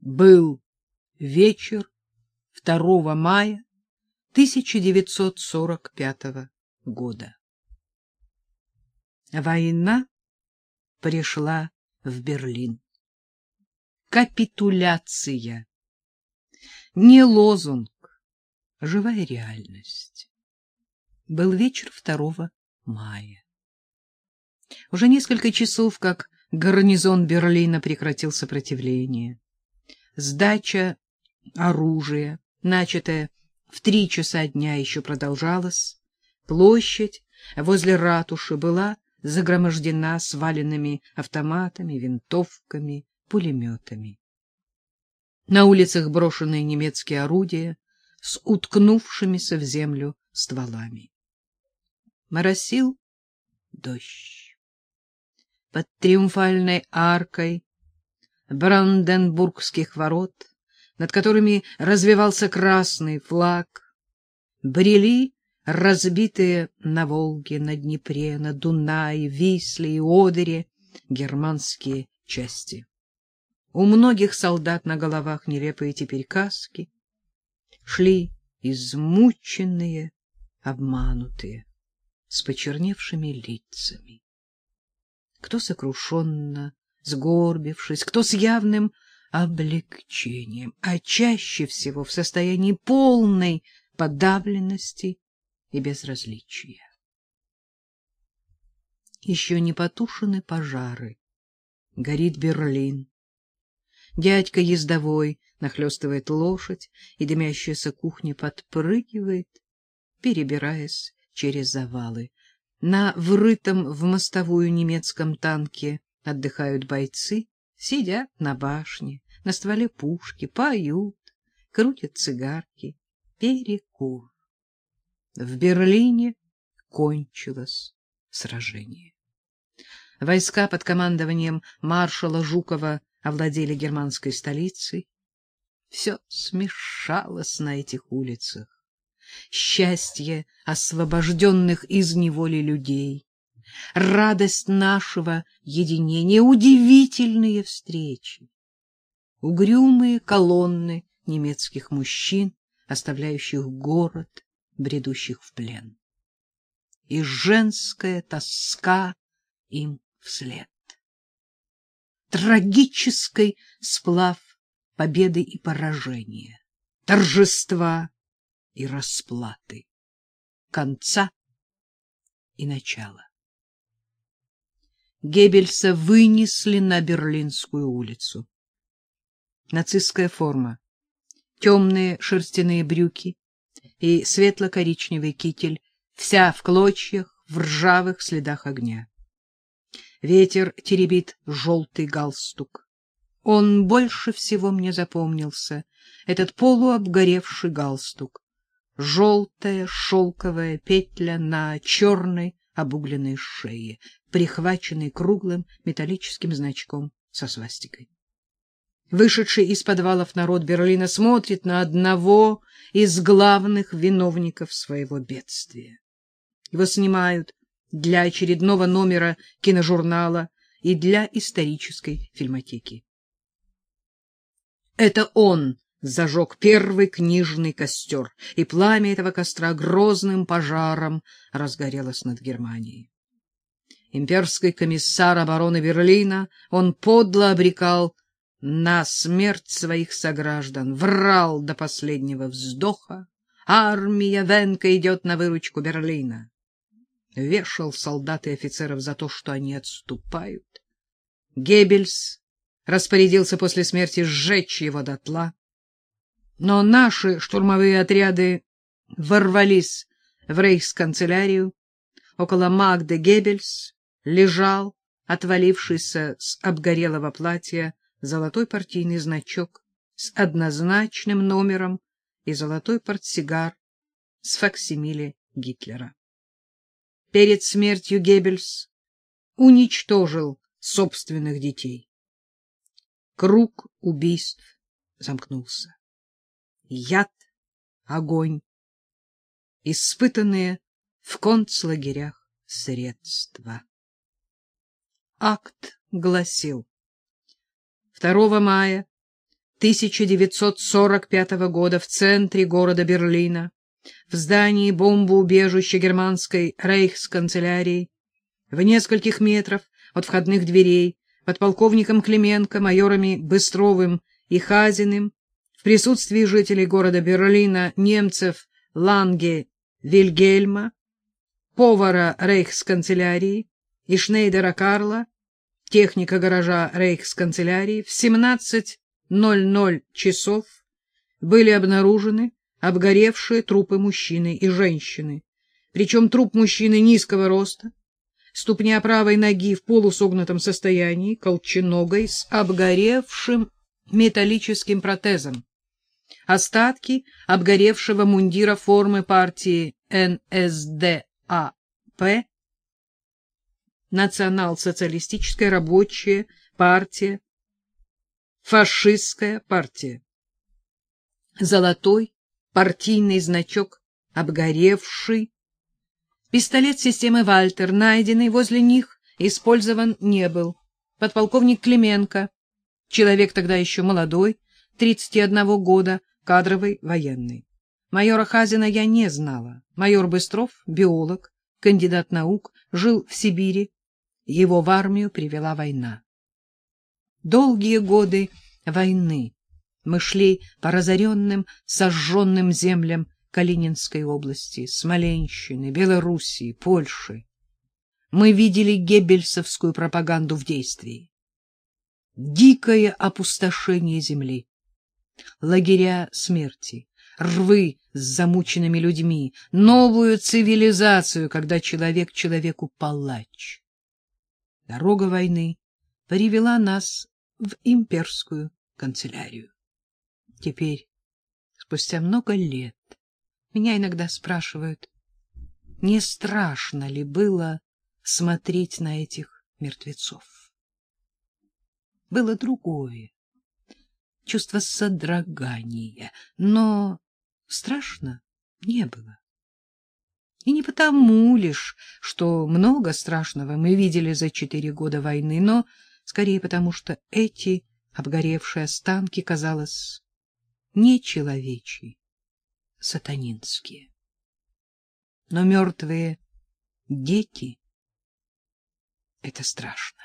Был вечер 2 мая 1945 года. Война пришла в Берлин. Капитуляция. Не лозунг, живая реальность. Был вечер 2 мая. Уже несколько часов, как гарнизон Берлина прекратил сопротивление. Сдача оружия, начатая в три часа дня, еще продолжалась. Площадь возле ратуши была загромождена сваленными автоматами, винтовками, пулеметами. На улицах брошенные немецкие орудия с уткнувшимися в землю стволами. Моросил дождь. Под триумфальной аркой Бранденбургских ворот, над которыми развивался красный флаг, брели разбитые на Волге, на Днепре, на Дунае, Висле и Одере германские части. У многих солдат на головах нелепые теперь каски, шли измученные, обманутые, с почерневшими лицами. Кто сокрушенно, сгорбившись, кто с явным облегчением, а чаще всего в состоянии полной подавленности и безразличия. Еще не потушены пожары. Горит Берлин. Дядька ездовой нахлестывает лошадь, и дымящаяся кухня подпрыгивает, перебираясь через завалы. На врытом в мостовую немецком танке отдыхают бойцы, сидят на башне, на стволе пушки, поют, крутят цигарки. Перекур. В Берлине кончилось сражение. Войска под командованием маршала Жукова овладели германской столицей. Все смешалось на этих улицах. Счастье освобожденных из неволи людей, радость нашего единения, удивительные встречи, угрюмые колонны немецких мужчин, оставляющих город, бредущих в плен. И женская тоска им вслед. Трагический сплав победы и поражения, торжества и расплаты, конца и начала. Геббельса вынесли на Берлинскую улицу. Нацистская форма, темные шерстяные брюки и светло-коричневый китель, вся в клочьях, в ржавых следах огня. Ветер теребит желтый галстук. Он больше всего мне запомнился, этот полуобгоревший галстук. Желтая шелковая петля на черной обугленной шее, прихваченной круглым металлическим значком со свастикой. Вышедший из подвалов народ Берлина смотрит на одного из главных виновников своего бедствия. Его снимают для очередного номера киножурнала и для исторической фильмотеки. Это он зажег первый книжный костер, и пламя этого костра грозным пожаром разгорелось над Германией. Имперский комиссар обороны Берлина, он подло обрекал на смерть своих сограждан, врал до последнего вздоха. Армия Венка идет на выручку Берлина. Вешал солдат и офицеров за то, что они отступают. Геббельс распорядился после смерти сжечь его дотла. Но наши штурмовые отряды ворвались в рейхсканцелярию. Около Магды Геббельс лежал, отвалившийся с обгорелого платья, золотой партийный значок с однозначным номером и золотой портсигар с факсимиле Гитлера. Перед смертью Геббельс уничтожил собственных детей. Круг убийств замкнулся яд, огонь, испытанные в концлагерях средства. Акт гласил. 2 мая 1945 года в центре города Берлина, в здании бомбоубежища германской рейхсканцелярии, в нескольких метрах от входных дверей, подполковником Клименко, майорами Быстровым и Хазиным, в присутствии жителей города Берлина, немцев Ланге Вильгельма, повара рейхсканцелярии и Шнейдера Карла, техника гаража рейхсканцелярии, в 17.00 часов были обнаружены обгоревшие трупы мужчины и женщины, причем труп мужчины низкого роста, ступня правой ноги в полусогнутом состоянии, колченогой, с обгоревшим металлическим протезом, остатки обгоревшего мундира формы партии НСДАП, Национал-социалистическая рабочая партия, фашистская партия. Золотой партийный значок, обгоревший. Пистолет системы «Вальтер», найденный возле них, использован не был. Подполковник Клименко, человек тогда еще молодой, 31 года, кадровый военный. Майора Хазина я не знала. Майор Быстров, биолог, кандидат наук, жил в Сибири. Его в армию привела война. Долгие годы войны мы шли по разоренным, сожженным землям Калининской области, Смоленщины, Белоруссии, Польши. Мы видели геббельсовскую пропаганду в действии. Дикое опустошение земли, лагеря смерти, рвы с замученными людьми, новую цивилизацию, когда человек человеку палач. Дорога войны привела нас в имперскую канцелярию. Теперь, спустя много лет, меня иногда спрашивают, не страшно ли было смотреть на этих мертвецов. Было другое, чувство содрогания, но страшно не было. И не потому лишь, что много страшного мы видели за четыре года войны, но скорее потому, что эти обгоревшие останки, казалось, не человечьи, сатанинские. Но мертвые дети — это страшно.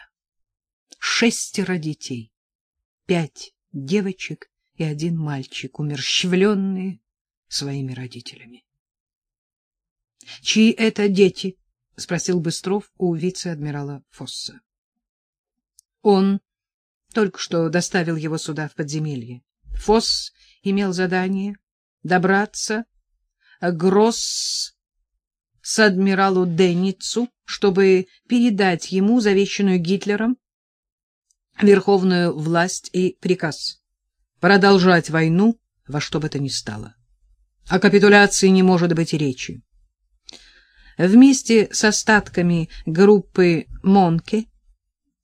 Шестеро детей, пять девочек и один мальчик, умерщвленные своими родителями. — Чьи это дети? — спросил Быстров у вице-адмирала Фосса. Он только что доставил его сюда, в подземелье. Фосс имел задание добраться к Гросс с адмиралу Денницу, чтобы передать ему завещанную Гитлером верховную власть и приказ продолжать войну во что бы то ни стало. О капитуляции не может быть и речи. Вместе с остатками группы Монке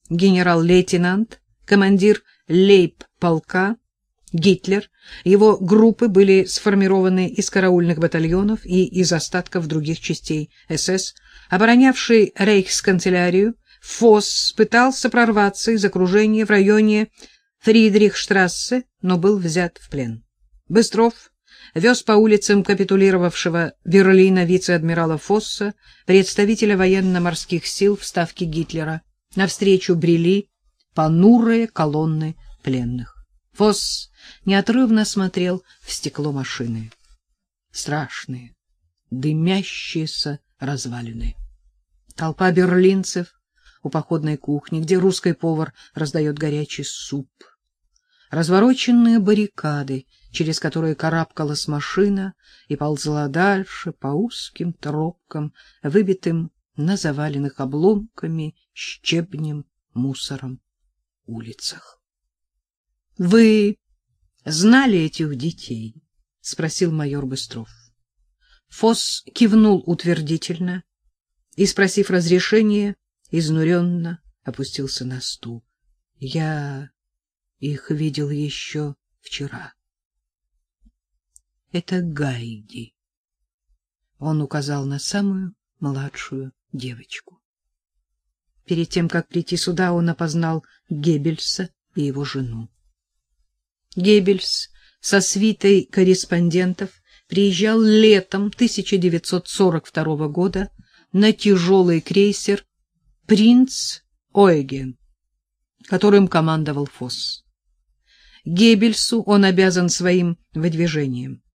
генерал-лейтенант, командир лейб-полка Гитлер, его группы были сформированы из караульных батальонов и из остатков других частей СС, оборонявший рейхсканцелярию, Фосс пытался прорваться из окружения в районе Фридрихштрассе, но был взят в плен. Быстров вез по улицам капитулировавшего Берлина вице-адмирала Фосса, представителя военно-морских сил в ставке Гитлера. Навстречу брели понурые колонны пленных. Фосс неотрывно смотрел в стекло машины. Страшные, дымящиеся развалины. Толпа берлинцев у походной кухни, где русский повар раздает горячий суп. Развороченные баррикады, через которые карабкалась машина и ползла дальше по узким тропкам, выбитым на заваленных обломками, щебнем, мусором улицах. — Вы знали этих детей? — спросил майор Быстров. Фос кивнул утвердительно и, спросив разрешения, изнуренно опустился на стул. Я их видел еще вчера. Это Гайди. Он указал на самую младшую девочку. Перед тем, как прийти сюда, он опознал Геббельса и его жену. Геббельс со свитой корреспондентов приезжал летом 1942 года на тяжелый крейсер «Принц Ойген», которым командовал Фосс. Геббельсу он обязан своим выдвижением.